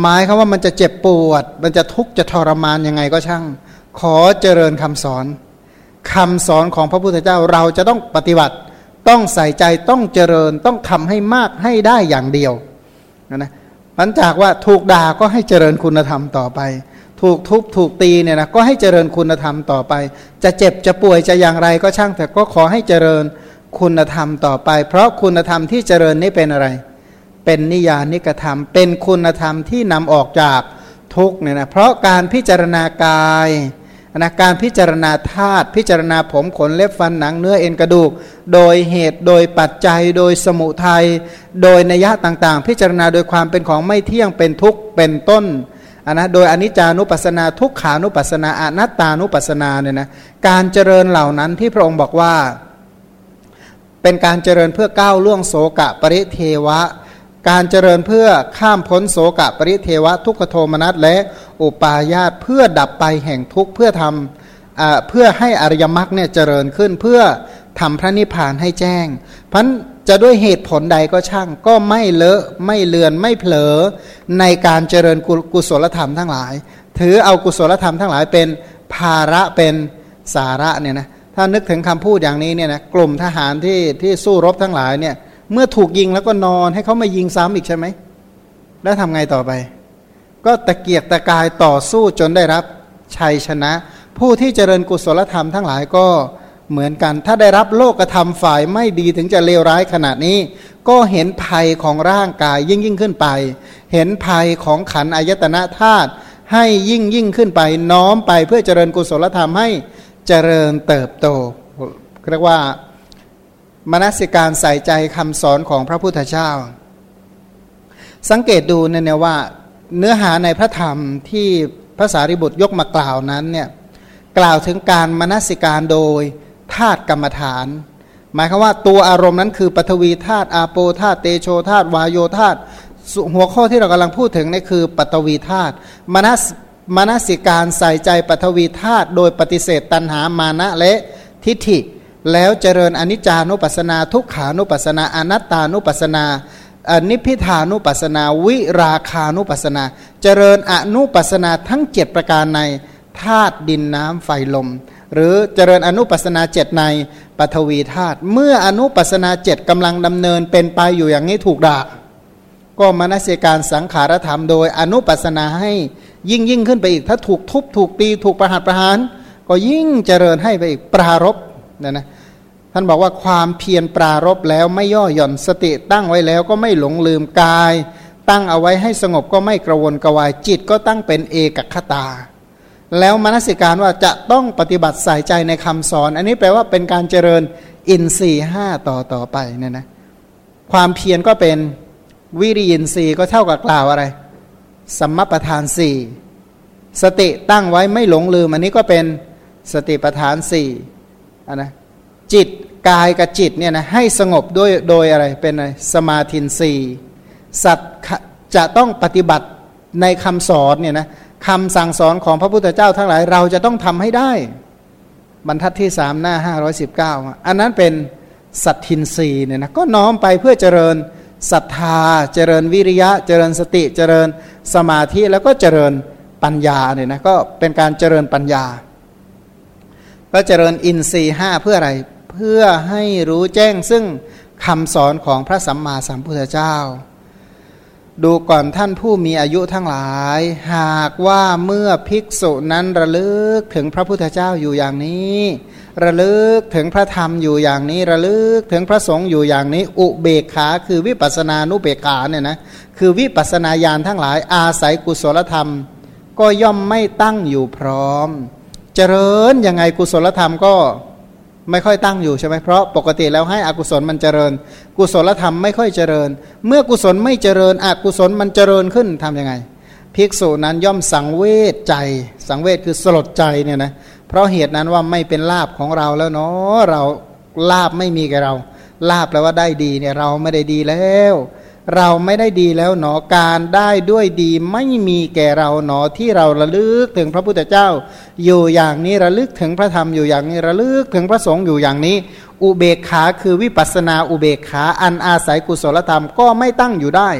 หมายคำว่ามันจะเจ็บปวด มันจะทุกข์จะทรมานยังไงก็ช่าง ขอเจริญคำสอนคำสอนของพระพุทธเจ้าเราจะต้องปฏิบัติ ต้องใส่ใจต้องเจริญต้องทำให้มากให้ได้อย่างเดียวนะหลังจากว่าถูกด่าก็ให้เจริญคุณธรรมต่อไป ถูกทุบถูกตีเนี่ยนะก็ให้เจริญคุณธรรมต่อไป จะเจ็บจะป่วยจะอย่างไรก็ช่างแต่ก็ขอให้เจริญคุณธรรมต่อไป เพราะคุณธรรมที่เจริญนี่เป็นอะไร เป็นนิยานิกธรรม เป็นคุณธรรมที่นำออกจากทุกเนี่ยนะเพราะการพิจารณากายนะการพิจารณาธาตุพิจารณาผมขนเล็บฟันหนังเนื้อเอ็นกระดูก โดยเหตุโดยปัจจัยโดยสมุทัยโดยนัยยะต่างๆ พิจารณาโดยความเป็นของไม่เที่ยงเป็นทุกข์เป็นต้นนนะโดยอนิจจานุปัสสนาทุกขานุปัสสนาอนัตตานุปัสสนาเนี่ยนะการเจริญเหล่านั้นที่พระองค์บอกว่า เป็นการเจริญเพื่อก้าวล่วงโสกะปริเทวะ การเจริญเพื่อข้ามพ้นโสกะปริเทวะทุกขโทมนัสและอุปาญาตเพื่อดับไปแห่งทุกเพื่อทำเพื่อให้อริยมรรคเนี่ยเจริญขึ้นเพื่อทำพระนิพพานให้แจ้งพันจะด้วยเหตุผลใดก็ช่าง ก็ไม่เลอะไม่เลือนไม่เผลอในการเจริญกุศลธรรมทั้งหลาย ถือเอากุศลธรรมทั้งหลายเป็นภาระเป็นสาระเนี่ยนะถ้านึกถึงคำพูดอย่างนี้เนี่ยนะกลุ่มทหารที่ที่สู้รบทั้งหลายเนี่ย เมื่อถูกยิงแล้วก็นอนให้เขามายิงซ้ำอีกใช่ไหม แล้วทำไงต่อไป ก็ตะเกียกตะกายต่อสู้จนได้รับชัยชนะ ผู้ที่เจริญกุศลธรรมทั้งหลายก็เหมือนกัน ถ้าได้รับโลกธรรมฝ่ายไม่ดีถึงจะเลวร้ายขนาดนี้ ก็เห็นภัยของร่างกายยิ่งยิ่งขึ้นไป เห็นภัยของขันอายตนะธาตุให้ยิ่งยิ่งขึ้นไปน้อมไปเพื่อเจริญกุศลธรรมให้เจริญเติบโตเรียกว่า มนสิการใส่ใจคำสอนของพระพุทธเจ้า สังเกตดูเนี่ยว่า เนื้อหาในพระธรรมที่พระสารีบุตรยกมากล่าวนั้นเนี่ยกล่าวถึงการมนสิการโดยธาตุกรรมฐาน หมายคือว่าตัวอารมณ์นั้นคือปฐวีธาตุอาโปธาตุเตโชธาตุวายโยธาตุหัวข้อที่เรากำลังพูดถึงนี่คือปฐวีธาตุมนสมนสิการใส่ใจปฐวีธาตุโดยปฏิเสธตัณหามานะและทิฏฐิ แล้วเจริญอนิจจานุปัสสนา ทุกขานุปัสสนาอนัตตานุปัสสนาอนิพิธานุปัสสนา วิราคานุปัสสนา เจริญอนุปัสสนาทั้งเจ็ดประการในธาตุดินน้ำไฟลม หรือเจริญอนุปัสนาเจ็ดในปฐวีธาตุเมื่ออนุปัสนาเจ็ดกำลังดำเนินเป็นไปอยู่อย่างนี้ถูกด่าก็มนสิการสังขารธรรมโดยอนุปัสนาให้ยิ่งยิ่งขึ้นไปอีก ถ้าถูกทุบถูกตีถูกประหัตประหาร ก็ยิ่งเจริญให้ไปอีกปรารบนี่ยนะ ท่านบอกว่าความเพียรปรารบแล้วไม่ย่อหย่อนสติตั้งไว้แล้วก็ไม่หลงลืมกาย ตั้งเอาไว้ให้สงบก็ไม่กระวนกระวายจิตก็ตั้งเป็นเอกคตา แล้วมนสิการว่าจะต้องปฏิบัติใส่ใจในคำสอน อันนี้แปลว่าเป็นการเจริญอินทรีห้าต่อต่อไปเนี่ยนะความเพียรก็เป็นวิริยินทรีก็เท่ากับกล่าวอะไรสัมมาประธานสี่สติตั้งไว้ไม่หลงลืม อันนี้ก็เป็นสติประธานสี่อันนะจิต กายกับจิตเนี่ยนะให้สงบด้วยโดยอะไรเป็นอะไรสมาธินสีสัตว์จะต้องปฏิบัติในคำสอนเนี่ยนะคำสั่งสอนของพระพุทธเจ้าทั้งหลายเราจะต้องทำให้ได้ บรรทัดที่สามหน้าห้าร้อยสิบเก้าอันนั้นเป็นสัตทินรีเนี่ยนะก็น้อมไปเพื่อเจริญศรัทธา เจริญวิริยะ เจริญสติเจริญสมาธิแล้วก็เจริญปัญญาเนี่ยนะก็เป็นการเจริญปัญญา ก็เจริญอินทรีห้าเพื่ออะไร เพื่อให้รู้แจ้งซึ่งคำสอนของพระสัมมาสัมพุทธเจ้า ดูก่อนท่านผู้มีอายุทั้งหลาย หากว่าเมื่อภิกษุนั้นระลึกถึงพระพุทธเจ้าอยู่อย่างนี้ ระลึกถึงพระธรรมอยู่อย่างนี้ ระลึกถึงพระสงฆ์อยู่อย่างนี้ อุเบกขาคือวิปัสนานุเบกขาเนี่ยนะคือวิปัสนาญาณทั้งหลายอาศัยกุศลธรรม ก็ย่อมไม่ตั้งอยู่พร้อม เจริญยังไงกุศลธรรมก็ ไม่ค่อยตั้งอยู่ใช่ไหมเพราะปกติแล้วให้อกุศลมันเจริญ กุศลธรรมไม่ค่อยเจริญ เมื่อกุศลไม่เจริญอกุศลมันเจริญขึ้นทํำยังไง ภิกษุนั้นย่อมสังเวชใจ สังเวชคือสลดใจเนี่ยนะเพราะเหตุนั้นว่าไม่เป็นลาบของเราแล้วเนาะเราลาบไม่มีแกเรา ลาบแปลว่าได้ดีเนี่ยเราไม่ได้ดีแล้ว เราไม่ได้ดีแล้วหนอการได้ด้วยดีไม่มีแก่เราหนอที่เราระลึกถึงพระพุทธเจ้า อยู่อย่างนี้ระลึกถึงพระธรรมอยู่อย่างนี้ระลึกถึงพระสงฆ์อยู่อย่างนี้ อุเบกขาคือวิปัสนาอุเบกขาอันอาศัยกุศลธรรมก็ไม่ตั้งอยู่ได้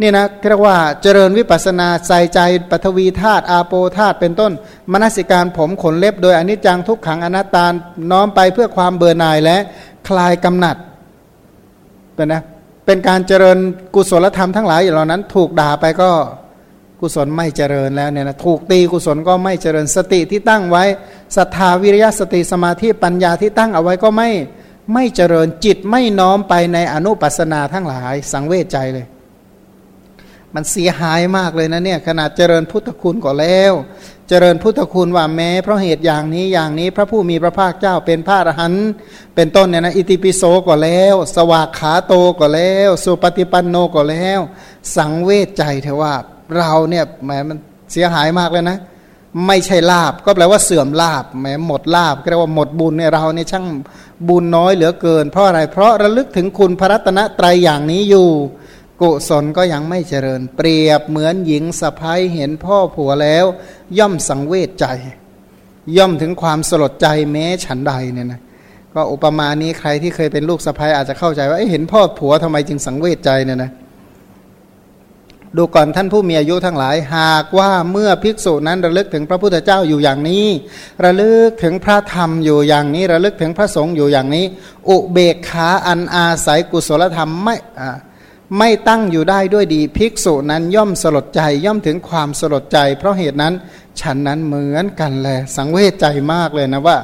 นี่นะเรียกว่าเจริญวิปัสนาใส่ใจปฐวีธาตุอาโปธาตุเป็นต้น มนสิการผมขนเล็บโดยอนิจจังทุกขังอนัตตาน้อมไปเพื่อความเบื่อหน่ายและคลายกำหนัดเป็นนะ เป็นการเจริญกุศลธรรมทั้งหลายเหล่านั้น ถูกด่าไปก็กุศลไม่เจริญแล้วเนี่ยนะถูกตีกุศลก็ไม่เจริญสติที่ตั้งไว้ศรัทธาวิริยะสติสมาธิปัญญาที่ตั้งเอาไว้ก็ไม่ไม่เจริญจิตไม่น้อมไปในอนุปัสนาทั้งหลาย สังเวชใจเลย มันเสียหายมากเลยนะเนี่ยขนาดเจริญพุทธคุณก็แล้ว จริญพุทธคุณว่าแม้ เพราะเหตุอย่างนี้อย่างนี้พระผู้มีพระภาคเจ้าเป็นพระอรหันต์เป็นต้นเนี่ยนะอิติปิโสก็แล้ว สวากขาโตก็แล้ว สุปฏิปันโนก็แล้ว สังเวชใจเถอะว่าเราเนี่ยแหมมันเสียหายมากเลยนะ ไม่ใช่ลาบก็แปลว่าเสื่อมลาบแหมหมดลาบก็เรียกว่าหมดบุญเนี่ยเราเนี่ยช่างบุญน้อยเหลือเกิน เพราะอะไรเพราะระลึกถึงคุณพระรัตนตรัยอย่างนี้อยู่ กุศลก็ยังไม่เจริญ เปรียบเหมือนหญิงสะพ้ายเห็นพ่อผัวแล้ว ย่อมสังเวชใจ ย่อมถึงความสลดใจแม้ฉันใดเนี่ยนะก็อุปมานี้ใครที่เคยเป็นลูกสะพ้ายอาจจะเข้าใจว่าเห็นพ่อผัวทำไมจึงสังเวชใจเนี่ยนะดูก่อนท่านผู้มีอายุทั้งหลาย หากว่าเมื่อภิกษุนั้นระลึกถึงพระพุทธเจ้าอยู่อย่างนี้ ระลึกถึงพระธรรมอยู่อย่างนี้ ระลึกถึงพระสงฆ์อยู่อย่างนี้ อุเบกขาอันอาศัยกุศลธรรมไม่ ไม่ตั้งอยู่ได้ด้วยดีภิกษุนั้นย่อมสลดใจย่อมถึงความสลดใจ เพราะเหตุนั้นฉันนั้นเหมือนกันแล สังเวชใจมากเลยนะว่า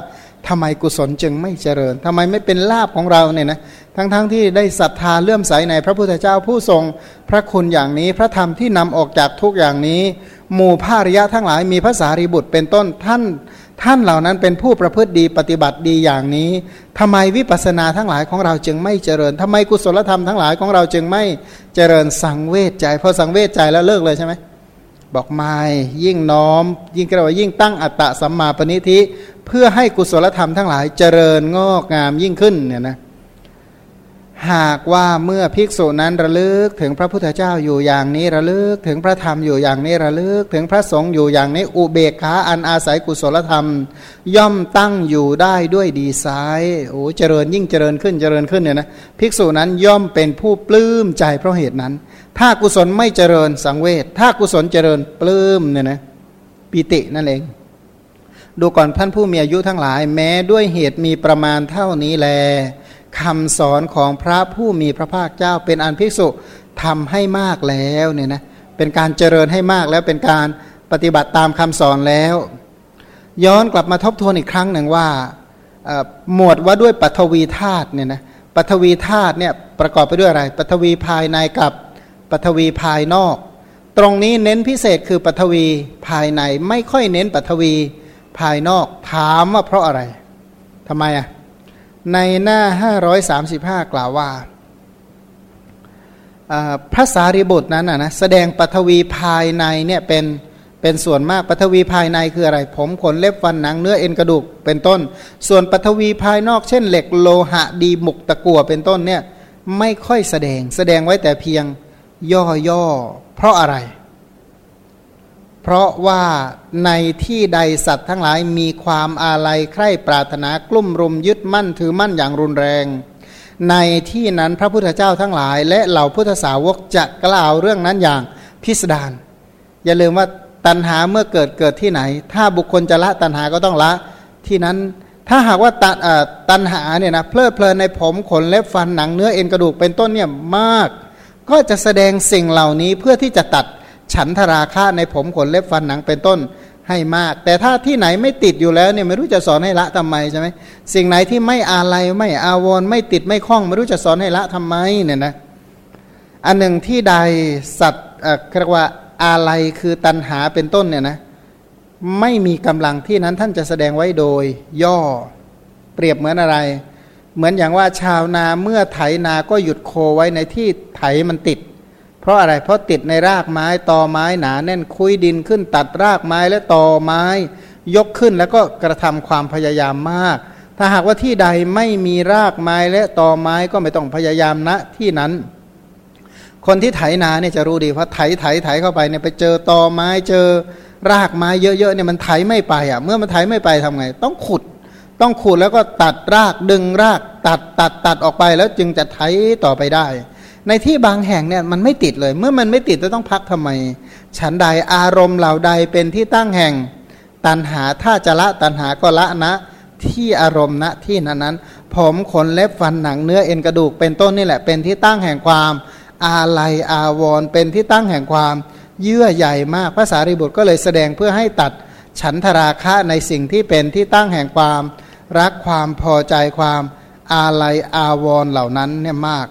ทำไมกุศลจึงไม่เจริญทำไมไม่เป็นลาบของเราเนี่ยนะทั้งๆทที่ได้ศรัทธาเลื่อมใสในพระพุทธเจ้าผู้ทรง พระคุณอย่างนี้พระธรรมที่นำออกจากทุกอย่างนี้ หมู่ภาริยะทั้งหลายมีภาษารีบุตรเป็นต้นท่าน ท่านเหล่านั้นเป็นผู้ประพฤติดีปฏิบัติดีอย่างนี้ทำไมวิปัสสนาทั้งหลายของเราจึงไม่เจริญทำไมกุศลธรรมทั้งหลายของเราจึงไม่เจริญสังเวชใจพอสังเวชใจแล้วเลิกเลยใช่ไหมบอกไม่ยิ่งน้อม ยิ่งกระว่ายิ่งตั้งอัตตะสัมมาปณิธิ เพื่อให้กุศลธรรมทั้งหลายเจริญงอกงามยิ่งขึ้นเนี่ยนะ หากว่าเมื่อภิกษุนั้นระลึกถึงพระพุทธเจ้าอยู่อย่างนี้ระลึกถึงพระธรรมอยู่อย่างนี้ระลึกถึงพระสงฆ์อยู่อย่างนี้อุเบกขาอันอาศัยกุศลธรรม ย่อมตั้งอยู่ได้ด้วยดีไซน์โอ้เจริญยิ่งเจริญขึ้นเจริญขึ้นเนี่ยนะภิกษุนั้นย่อมเป็นผู้ปลื้มใจเพราะเหตุนั้น ถ้ากุศลไม่เจริญสังเวชถ้ากุศลเจริญปลื้มเนี่ยนะปิตินั่นเอง ดูก่อนท่านผู้มีอายุทั้งหลาย แม้ด้วยเหตุมีประมาณเท่านี้แล คำสอนของพระผู้มีพระภาคเจ้า เป็นอันภิกษุทำให้มากแล้วเนี่ยนะเป็นการเจริญให้มากแล้วเป็นการปฏิบัติตามคำสอนแล้ว ย้อนกลับมาทบทวนอีกครั้งหนึ่งว่าหมวดว่าด้วยปฐวีธาตุเนี่ยนะปฐวีธาตุเนี่ยประกอบไปด้วยอะไรปฐวีภายในกับปฐวีภายนอก ตรงนี้เน้นพิเศษคือปฐวีภายในไม่ค่อยเน้นปฐวีภายนอกถามว่าเพราะอะไรทำไมอะ ในหน้า 535 กล่าวว่า พระสารีบุตรนั้นนะแสดงปฐวีภายในเนี่ยเป็นเป็นส่วนมากปฐวีภายในคืออะไร ผมขนเล็บฟันหนังเนื้อเอ็นกระดูกเป็นต้น ส่วนปฐวีภายนอกเช่นเหล็กโลหะดีหมุกตะกัวเป็นต้นเนี่ยไม่ค่อยแสดงแสดงไว้แต่เพียงย่อๆ เพราะอะไรเพราะว่าในที่ใดสัตว์ทั้งหลายมีความอาลัยใคร่ปรารถนากลุ่มรุมยึดมั่นถือมั่นอย่างรุนแรง ในที่นั้นพระพุทธเจ้าทั้งหลาย และเหล่าพุทธสาวกจะกล่าวเรื่องนั้นอย่างพิสดารอย่าลืมว่าตัณหาเมื่อเกิดเกิดที่ไหน ถ้าบุคคลจะละตัณหาก็ต้องละที่นั้นถ้าหากว่าตัตัณหาเนี่ยนะเพลิดเพลินในผมขนเล็บฟันหนังเนื้อเอ็นกระดูกเป็นต้นเนี่ยมาก ก็จะแสดงสิ่งเหล่านี้เพื่อที่จะตัด ฉันทราคะในผมขนเล็บฟันหนังเป็นต้นให้มาก แต่ถ้าที่ไหนไม่ติดอยู่แล้วเนี่ยไม่รู้จะสอนให้ละทำไมใช่ไหมสิ่งไหนที่ไม่อาลัยไม่อาวรไม่ติดไม่คล้อง ไม่รู้จะสอนให้ละทำไมเนี่ยนะอันหนึ่งที่ใดสัตว์เรียกว่าอาลัยคือตันหาเป็นต้นเนี่ยนะไม่มีกำลังที่นั้นท่านจะแสดงไว้โดย ย่อเปรียบเหมือนอะไร เหมือนอย่างว่าชาวนาเมื่อไถนาก็หยุดโคไว้ในที่ไถมันติด ราะอะไร เพราะติดในรากไม้ตอไม้หนาแน่นคุยดินขึ้นตัดรากไม้และตอไม้ ยกขึ้นแล้วก็กระทำความพยายามมาก ถ้าหากว่าที่ใดไม่มีรากไม้และตอไม้ก็ไม่ต้องพยายามณนะที่นั้น คนที่ไถนาเนี่ยจะรู้ดีเพราะไถไถไถเข้าไปเนี่ยไปเจอตอไม้เจอรากไม้เยอะๆเนี่ยมันไถไม่ไปอะ เมื่อมันไถไม่ไปทำไง ต้องขุด ต้องขุดแล้วก็ตัดรากดึงรากตัดตัดตัดออกไปแล้วจึงจะไถต่อไปได้ ในที่บางแห่งเนี่ยมันไม่ติดเลย เมื่อมันไม่ติดจะต้องพักทำไม ฉันใดอารมณ์เหล่าใดเป็นที่ตั้งแห่งตันหาถ้าจะละตันหาก็ละนะ ที่อารมณ์ณที่นั้นนั้น ผมขนเล็บฟันหนังเนื้อเอ็นกระดูกเป็นต้นนี่แหละเป็นที่ตั้งแห่งความ อาลัยอาวรเป็นที่ตั้งแห่งความเยื่อใหญ่มากภาษาริบุตรก็เลยแสดงเพื่อให้ตัดฉันทราคะในสิ่งที่เป็นที่ตั้งแห่งความ รักความพอใจความอาลัยอาวรเหล่านั้นเนี่ยมาก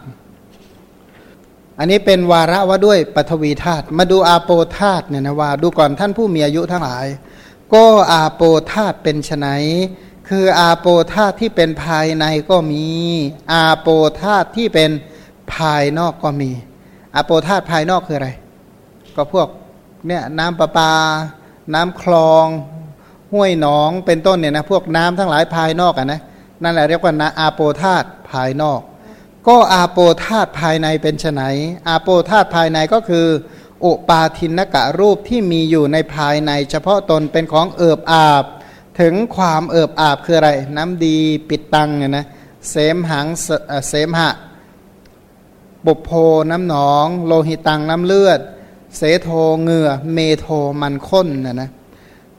อันนี้เป็นวาระว่าด้วยปฐวีธาตุมาดูอาโปธาตุเนี่ยนะว่าดูก่อนท่านผู้มีอายุทั้งหลาย ก็อาโปธาตุเป็นไฉนคืออาโปธาตุที่เป็นภายในก็มี อาโปธาตุที่เป็นภายนอกก็มี อาโปธาตุภายนอกคืออะไร ก็พวกเนี่ยน้ำประปา น้ำคลอง ห้วยหนองเป็นต้นเนี่ยนะพวกน้ำทั้งหลายภายนอกอะนะนั่นแหละเรียกว่านาอาโปธาตุภายนอก ก็อาโปธาตภายในเป็นไนอาโปธาตภายในก็คืออุปาทินกะรูปที่มีอยู่ในภายใน เฉพาะตนเป็นของเอิบอาบ ถึงความเอิบอาบคืออะไร น้ำดีปิดตังเนี่ยนะเสมหังเสมหะบุโพน้ำหนอง โลหิตังน้ำเลือด เสโทเหงื่อ เมโทมันข้นเนี่ยนะ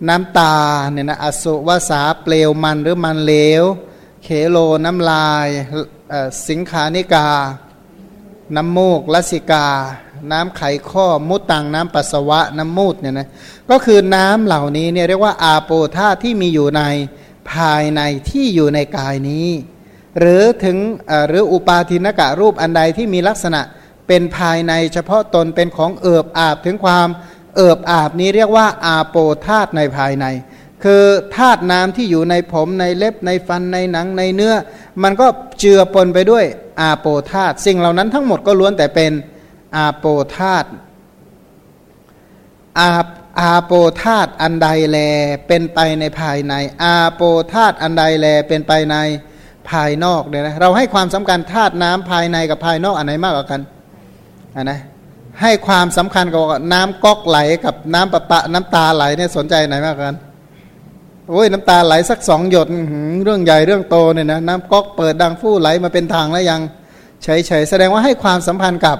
น้ำตาเนี่ยนะอสุวสาเปลวมันหรือมันเลว เขโลน้ำลาย สิงขานิกา น้ำมูกลสิกา น้ำไขข้อมุตตังน้ำปัสสาวะน้ำมูดเนี่ยนะก็คือน้ำเหล่านี้เนี่ยเรียกว่าอาโปธาที่มีอยู่ในภายในที่อยู่ในกายนี้ หรือถึงหรืออุปาทินกะรูปอันใดที่มีลักษณะเป็นภายในเฉพาะตนเป็นของเอิบอาบถึงความเอิบอาบนี้เรียกว่าอาโปธาตในภายใน คือธาตุน้ำที่อยู่ในผมในเล็บในฟันในหนังในเนื้อ มันก็เจือปนไปด้วยอาโปธาตสิ่งเหล่านั้นทั้งหมดก็ล้วนแต่เป็นอาโปธาตอาอาโปธาตอันใดแลเป็นไปในภายใน อาโปธาตอันใดแลเป็นไปในภายนอกเนี่ยนะเราให้ความสำคัญธาตุน้ำภายในกับภายนอกอันไหนมากกว่ากันอะนะให้ความสำคัญกับน้ำก๊อกไหลกับน้ำประปะน้ำตาไหลเนี่ยสนใจไหนมากกว่ากัน โอ้ยน้ำตาไหลสักสองหยดเรื่องใหญ่เรื่องโตเนี่ยนะน้ำก๊อกเปิดดังฟู่ไหลมาเป็นทางแล้วยังเฉยๆแสดงว่าให้ความสัมพันธ์กับ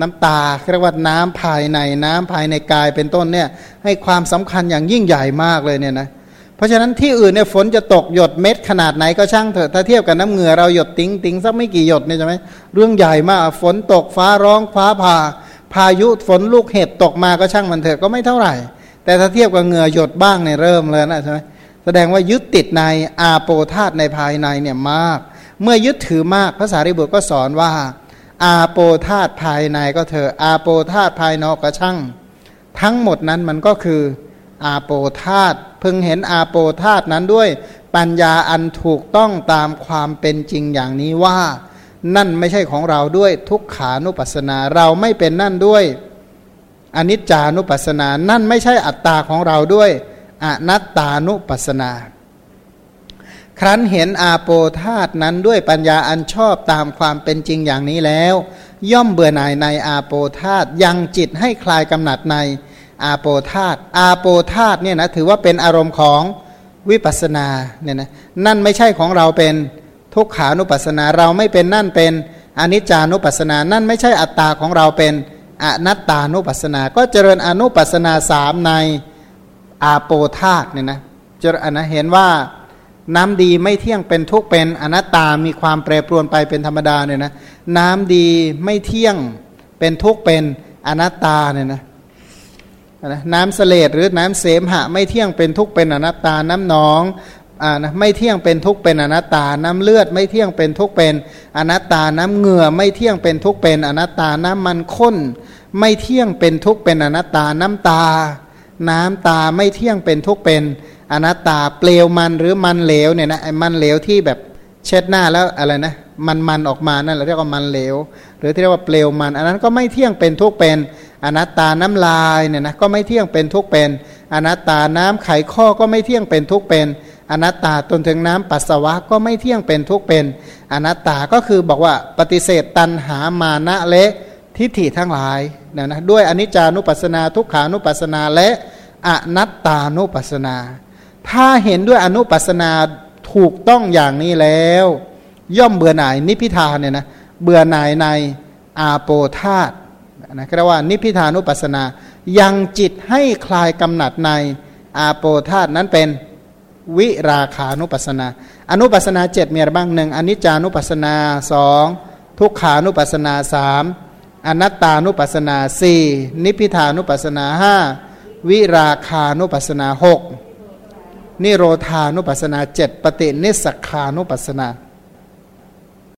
น้ำตาเรียกว่าน้ำภายในน้ำภายในกายเป็นต้นเนี่ยให้ความสำคัญอย่างยิ่งใหญ่มากเลยเนี่ยนะเพราะฉะนั้นที่อื่นเนี่ยฝนจะตกหยดเม็ดขนาดไหนก็ช่างเถอะถ้าเทียบกับน้ำเหงื่อเราหยดติ้งติ้งสักไม่กี่หยดเนี่ยใช่ไหมเรื่องใหญ่มากฝนตกฟ้าร้องฟ้าผ่า พายุฝนลูกเห็บตกมาก็ช่างมันเถอะก็ไม่เท่าไหร่ แต่ถ้าเทียบกับเหงื่อหยดบ้างเนี่ยเริ่มเลยนะใช่ไหมแสดงว่ายึดติดในอาโปธาตในภายในเนี่ยมาก เมื่อยึดถือมากภาษาริบุตรก็สอนว่า อาโปธาตภายในก็เถอะอาโปธาตภายนอกก็ช่าง ทั้งหมดนั้นมันก็คืออาโปธาตพึงเห็นอาโปธาตนั้นด้วยปัญญาอันถูกต้องตามความเป็นจริงอย่างนี้ว่า นั่นไม่ใช่ของเราด้วยทุกขานุปัสสนาเราไม่เป็นนั่นด้วย อนิจจานุปัสสนา นั่นไม่ใช่อัตตาของเราด้วยอนัตตานุปัสสนา ครั้นเห็นอาโปธาตนั้นด้วยปัญญาอันชอบตามความเป็นจริงอย่างนี้แล้ว ย่อมเบื่อหน่ายในอาโปธาตยังจิตให้คลายกำหนัดในอาโปธาตอาโปธาตเนี่ยนะถือว่าเป็นอารมณ์ของวิปัสนาเนี่ยนะนั่นไม่ใช่ของเราเป็นทุกขานุปัสนา เราไม่เป็นนั่นเป็นอนิจจานุปัสนา นั่นไม่ใช่อัตตาของเราเป็น อนัตตานุปัสสนา ก็เจริญอนุปัสนาสามในอาโปธาตเนี่ยนะเจริญนะเห็นว่าน้ำดีไม่เที่ยงเป็นทุกเป็นอนัตตามีความแปรปรวนไปเป็นธรรมดาเนี่ยนะน้ำดีไม่เที่ยงเป็นทุกเป็นอนัตตาเนี่ยนะน้ำเสลดหรือน้ำเสมหะไม่เที่ยงเป็นทุกเป็นอนัตตา น้ำหนอง อ่านะไม่เที่ยงเป็นทุกเป็นอนัตตา น้ำเลือดไม่เที่ยงเป็นทุกเป็นอนัตตา น้ำเหงื่อไม่เที่ยงเป็นทุกเป็นอนัตตา น้ำมันข้น ไม่เที่ยงเป็นทุกเป็นอนัตตา น้ำตา น้ำตาไม่เที่ยงเป็นทุกเป็นอนัตตา เปลวมันหรือมันเหลวเนี่ยนะไอ้มันเหลวที่แบบเช็ดหน้าแล้วอะไรนะมันมันออกมานั่นเราเรียกว่ามันเหลว หรือที่เรียกว่าเปลวมัน อันนั้นก็ไม่เที่ยงเป็นทุกเป็นอนัตตาน้ำลายเนี่ยนะก็ไม่เที่ยงเป็นทุกเป็นอนัตตาน้ำไขข้อก็ไม่เที่ยงเป็นทุกเป็น อนัตตาตนถึงน้ำปัสสาวะก็ไม่เที่ยงเป็นทุกเป็นอนัตตาก็คือบอกว่าปฏิเสธตันหามานะและทิฏฐิทั้งหลายนะนะด้วยอนิจจานุปัสสนา ทุกขานุปัสสนาและอนัตตานุปัสสนา ถ้าเห็นด้วยอนุปัสสนาถูกต้องอย่างนี้แล้ว ย่อมเบื่อหน่ายนิพิทาเนี่ยนะเบื่อหน่ายในอาโปธาตนะเรียกว่านิพิทานุปัสนา ยังจิตให้คลายกำหนัดในอาโปธาตนั้นเป็น วิราคานุปัสนา อนุปัสนาเจ็ดมีอะไรบ้างหนึ่งอนิจจานุปัสนาสองทุกขานุปัสนาสามอนัตตานุปัสนาสี่นิพิทานุปัสนาห้าวิราคานุปัสนาหกนิโรธานุปัสนาเจ็ดปฏินิสขานุปัสนา